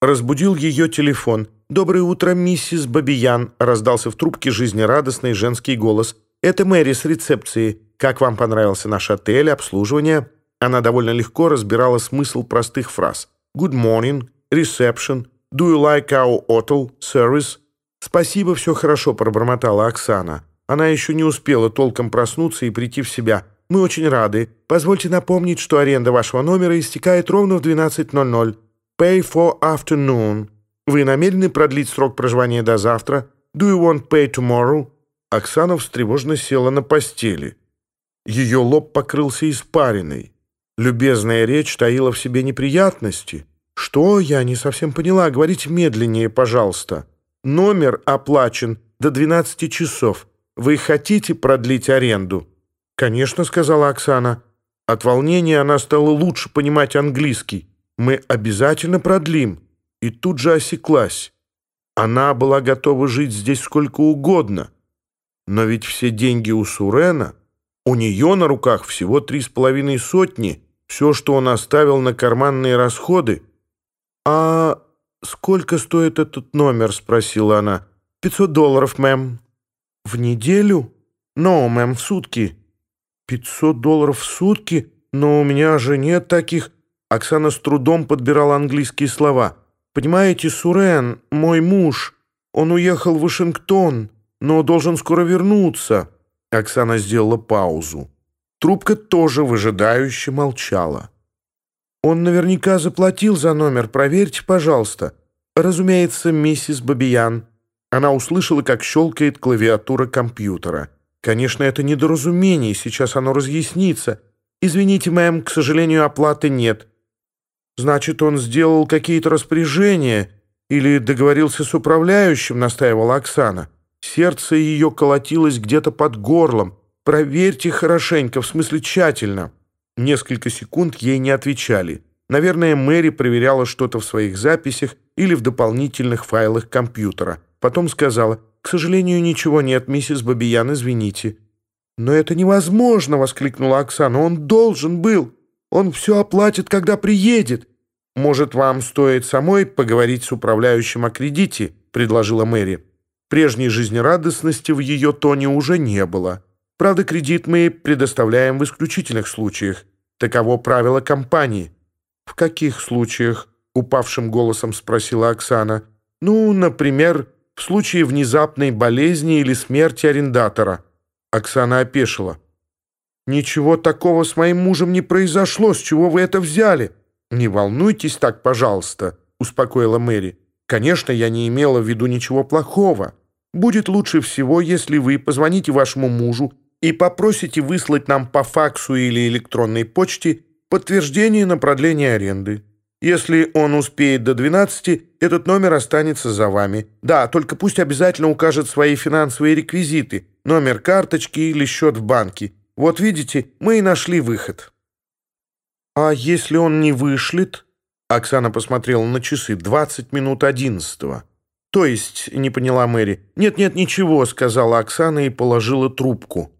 Разбудил ее телефон. «Доброе утро, миссис Бабиян», — раздался в трубке жизнерадостный женский голос. «Это Мэри с рецепции. Как вам понравился наш отель, обслуживание?» Она довольно легко разбирала смысл простых фраз. «Good morning», «Reception», «Do you like our hotel service?» «Спасибо, все хорошо», — пробормотала Оксана. Она еще не успела толком проснуться и прийти в себя. «Мы очень рады. Позвольте напомнить, что аренда вашего номера истекает ровно в 12.00. Pay for afternoon. Вы намерены продлить срок проживания до завтра? Do you want pay tomorrow?» Оксана встревожно села на постели. Ее лоб покрылся испариной. Любезная речь таила в себе неприятности. «Что? Я не совсем поняла. Говорите медленнее, пожалуйста. Номер оплачен до 12 часов. Вы хотите продлить аренду?» «Конечно», — сказала Оксана. От волнения она стала лучше понимать английский. мы обязательно продлим, и тут же осеклась. Она была готова жить здесь сколько угодно, но ведь все деньги у Сурена, у нее на руках всего три с половиной сотни, все, что он оставил на карманные расходы. «А сколько стоит этот номер?» — спросила она. «Пятьсот долларов, мэм». «В неделю?» «Но, мэм, в сутки». «Пятьсот долларов в сутки? Но у меня же нет таких...» Оксана с трудом подбирала английские слова. «Понимаете, Сурен, мой муж, он уехал в Вашингтон, но должен скоро вернуться». Оксана сделала паузу. Трубка тоже выжидающе молчала. «Он наверняка заплатил за номер, проверьте, пожалуйста». «Разумеется, миссис Бабиян». Она услышала, как щелкает клавиатура компьютера. «Конечно, это недоразумение, сейчас оно разъяснится. Извините, мэм, к сожалению, оплаты нет. Значит, он сделал какие-то распоряжения или договорился с управляющим, настаивала Оксана. Сердце ее колотилось где-то под горлом. «Проверьте хорошенько, в смысле тщательно». Несколько секунд ей не отвечали. Наверное, Мэри проверяла что-то в своих записях или в дополнительных файлах компьютера. Потом сказала, «К сожалению, ничего нет, миссис Бабиян, извините». «Но это невозможно!» — воскликнула Оксана. «Он должен был!» Он все оплатит, когда приедет. Может, вам стоит самой поговорить с управляющим о кредите, предложила Мэри. Прежней жизнерадостности в ее тоне уже не было. Правда, кредит мы предоставляем в исключительных случаях. Таково правило компании. В каких случаях? Упавшим голосом спросила Оксана. Ну, например, в случае внезапной болезни или смерти арендатора. Оксана опешила. «Ничего такого с моим мужем не произошло. С чего вы это взяли?» «Не волнуйтесь так, пожалуйста», — успокоила Мэри. «Конечно, я не имела в виду ничего плохого. Будет лучше всего, если вы позвоните вашему мужу и попросите выслать нам по факсу или электронной почте подтверждение на продление аренды. Если он успеет до 12, этот номер останется за вами. Да, только пусть обязательно укажет свои финансовые реквизиты, номер карточки или счет в банке. Вот видите, мы и нашли выход». «А если он не вышлет?» Оксана посмотрела на часы. «Двадцать минут одиннадцатого». «То есть?» — не поняла Мэри. «Нет-нет, ничего», — сказала Оксана и положила трубку.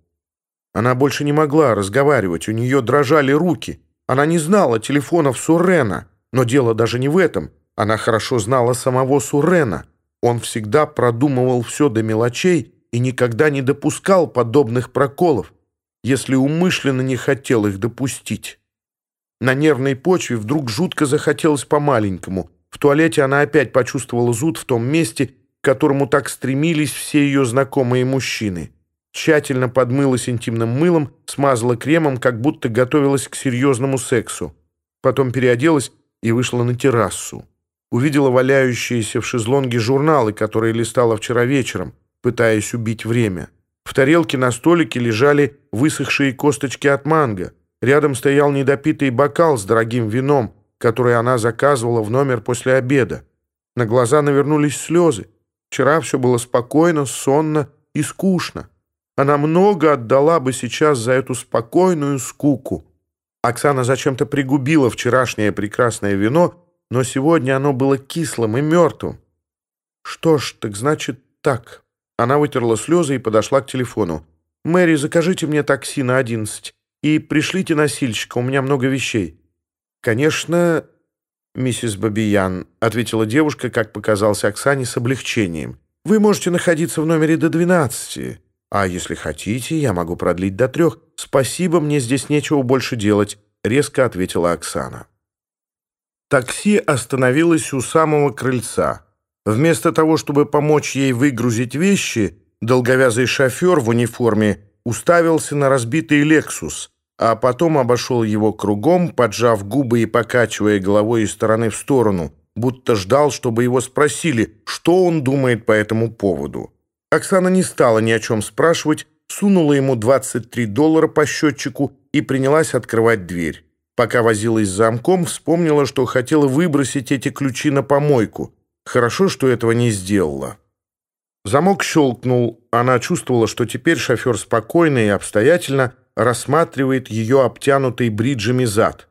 Она больше не могла разговаривать, у нее дрожали руки. Она не знала телефонов Сурена, но дело даже не в этом. Она хорошо знала самого Сурена. Он всегда продумывал все до мелочей и никогда не допускал подобных проколов. если умышленно не хотел их допустить. На нервной почве вдруг жутко захотелось по-маленькому. В туалете она опять почувствовала зуд в том месте, к которому так стремились все ее знакомые мужчины. Тщательно подмылась интимным мылом, смазала кремом, как будто готовилась к серьезному сексу. Потом переоделась и вышла на террасу. Увидела валяющиеся в шезлонге журналы, которые листала вчера вечером, пытаясь убить время. В тарелке на столике лежали высохшие косточки от манго. Рядом стоял недопитый бокал с дорогим вином, который она заказывала в номер после обеда. На глаза навернулись слезы. Вчера все было спокойно, сонно и скучно. Она много отдала бы сейчас за эту спокойную скуку. Оксана зачем-то пригубила вчерашнее прекрасное вино, но сегодня оно было кислым и мертвым. Что ж, так значит так. Она вытерла слезы и подошла к телефону. «Мэри, закажите мне такси на одиннадцать и пришлите носильщика, у меня много вещей». «Конечно, миссис Бабиян», — ответила девушка, как показался Оксане, с облегчением. «Вы можете находиться в номере до двенадцати, а если хотите, я могу продлить до трех. Спасибо, мне здесь нечего больше делать», — резко ответила Оксана. Такси остановилось у самого крыльца — Вместо того, чтобы помочь ей выгрузить вещи, долговязый шофер в униформе уставился на разбитый «Лексус», а потом обошел его кругом, поджав губы и покачивая головой из стороны в сторону, будто ждал, чтобы его спросили, что он думает по этому поводу. Оксана не стала ни о чем спрашивать, сунула ему 23 доллара по счетчику и принялась открывать дверь. Пока возилась с замком, вспомнила, что хотела выбросить эти ключи на помойку. Хорошо, что этого не сделала. Замок щелкнул. Она чувствовала, что теперь шофер спокойно и обстоятельно рассматривает ее обтянутый бриджами зад.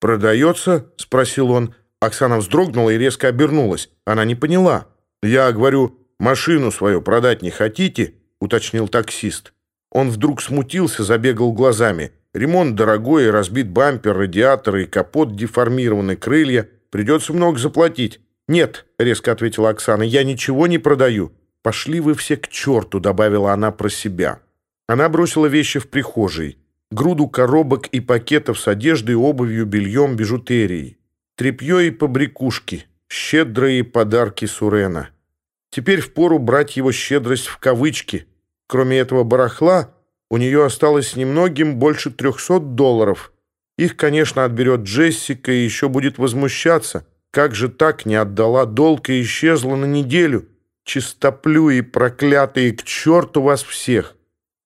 «Продается?» — спросил он. Оксана вздрогнула и резко обернулась. Она не поняла. «Я говорю, машину свою продать не хотите?» — уточнил таксист. Он вдруг смутился, забегал глазами. Ремонт дорогой, разбит бампер, радиатор и капот деформированы, крылья. Придется много заплатить. «Нет», — резко ответила Оксана, — «я ничего не продаю». «Пошли вы все к черту», — добавила она про себя. Она бросила вещи в прихожей. Груду коробок и пакетов с одеждой, обувью, бельем, бижутерией. трепье и побрякушки. Щедрые подарки Сурена. Теперь впору брать его щедрость в кавычки. Кроме этого барахла, у нее осталось немногим больше 300 долларов. Их, конечно, отберет Джессика и еще будет возмущаться — Как же так не отдала долг и исчезла на неделю? Чистоплюи проклятые, к черту вас всех!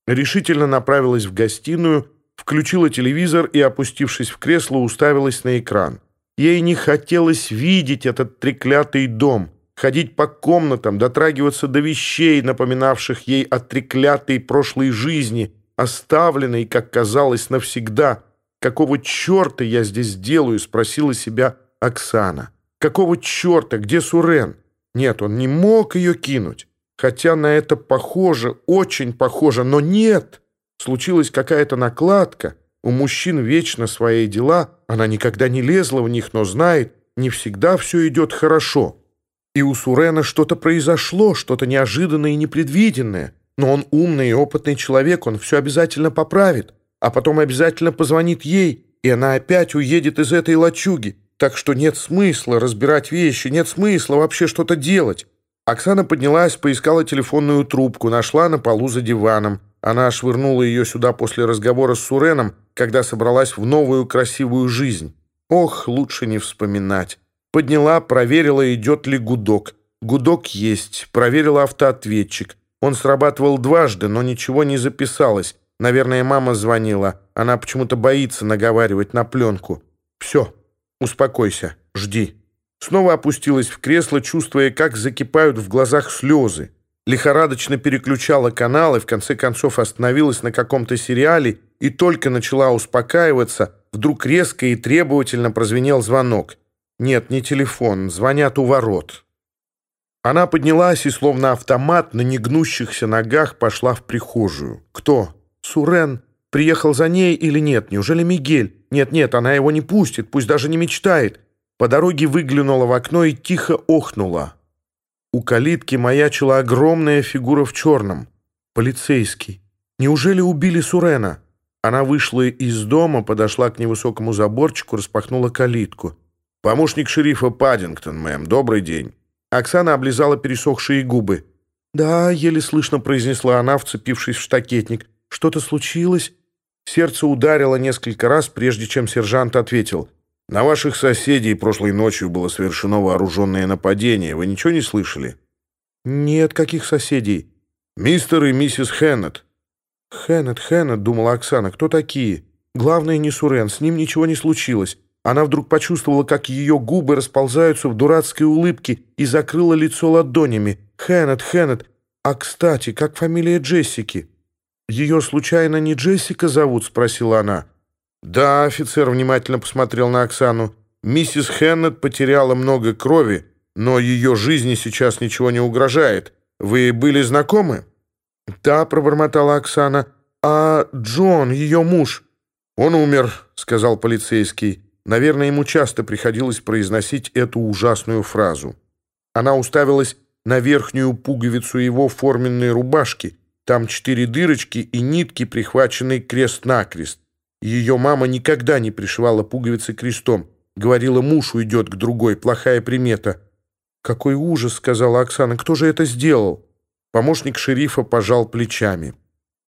решительно направилась в гостиную, включила телевизор и, опустившись в кресло, уставилась на экран. Ей не хотелось видеть этот треклятый дом, ходить по комнатам, дотрагиваться до вещей, напоминавших ей о треклятой прошлой жизни, оставленной, как казалось, навсегда. «Какого черта я здесь делаю?» — спросила себя Оксана. Какого черта? Где Сурен? Нет, он не мог ее кинуть. Хотя на это похоже, очень похоже, но нет. Случилась какая-то накладка. У мужчин вечно свои дела. Она никогда не лезла в них, но знает, не всегда все идет хорошо. И у Сурена что-то произошло, что-то неожиданное и непредвиденное. Но он умный и опытный человек, он все обязательно поправит. А потом обязательно позвонит ей, и она опять уедет из этой лачуги. Так что нет смысла разбирать вещи, нет смысла вообще что-то делать. Оксана поднялась, поискала телефонную трубку, нашла на полу за диваном. Она швырнула ее сюда после разговора с Суреном, когда собралась в новую красивую жизнь. Ох, лучше не вспоминать. Подняла, проверила, идет ли гудок. Гудок есть. Проверила автоответчик. Он срабатывал дважды, но ничего не записалось. Наверное, мама звонила. Она почему-то боится наговаривать на пленку. Все, успокойся, жди. Снова опустилась в кресло, чувствуя, как закипают в глазах слезы. Лихорадочно переключала канал и в конце концов остановилась на каком-то сериале и только начала успокаиваться, вдруг резко и требовательно прозвенел звонок. Нет, не телефон, звонят у ворот. Она поднялась и, словно автомат, на негнущихся ногах пошла в прихожую. Кто? Сурен? Приехал за ней или нет? Неужели Мигель? Нет-нет, она его не пустит, пусть даже не мечтает. По дороге выглянула в окно и тихо охнула. У калитки маячила огромная фигура в черном. Полицейский. Неужели убили Сурена? Она вышла из дома, подошла к невысокому заборчику, распахнула калитку. «Помощник шерифа Паддингтон, мэм, добрый день». Оксана облизала пересохшие губы. «Да», — еле слышно произнесла она, вцепившись в штакетник. «Что-то случилось?» Сердце ударило несколько раз, прежде чем сержант ответил — на ваших соседей прошлой ночью было совершено вооруженное нападение. Вы ничего не слышали? Нет, каких соседей? Мистер и миссис Хеннет. Хеннет, Хеннет, думала Оксана, кто такие? Главное, не Сурен, с ним ничего не случилось. Она вдруг почувствовала, как ее губы расползаются в дурацкой улыбке и закрыла лицо ладонями. Хеннет, Хеннет. А, кстати, как фамилия Джессики? Ее случайно не Джессика зовут? Спросила она. «Да», — офицер внимательно посмотрел на Оксану. «Миссис Хеннет потеряла много крови, но ее жизни сейчас ничего не угрожает. Вы были знакомы?» «Да», — пробормотала Оксана. «А Джон, ее муж?» «Он умер», — сказал полицейский. Наверное, ему часто приходилось произносить эту ужасную фразу. Она уставилась на верхнюю пуговицу его форменной рубашки. Там четыре дырочки и нитки, прихваченные крест-накрест. Ее мама никогда не пришивала пуговицы крестом. Говорила, муж уйдет к другой, плохая примета. «Какой ужас!» — сказала Оксана. «Кто же это сделал?» Помощник шерифа пожал плечами.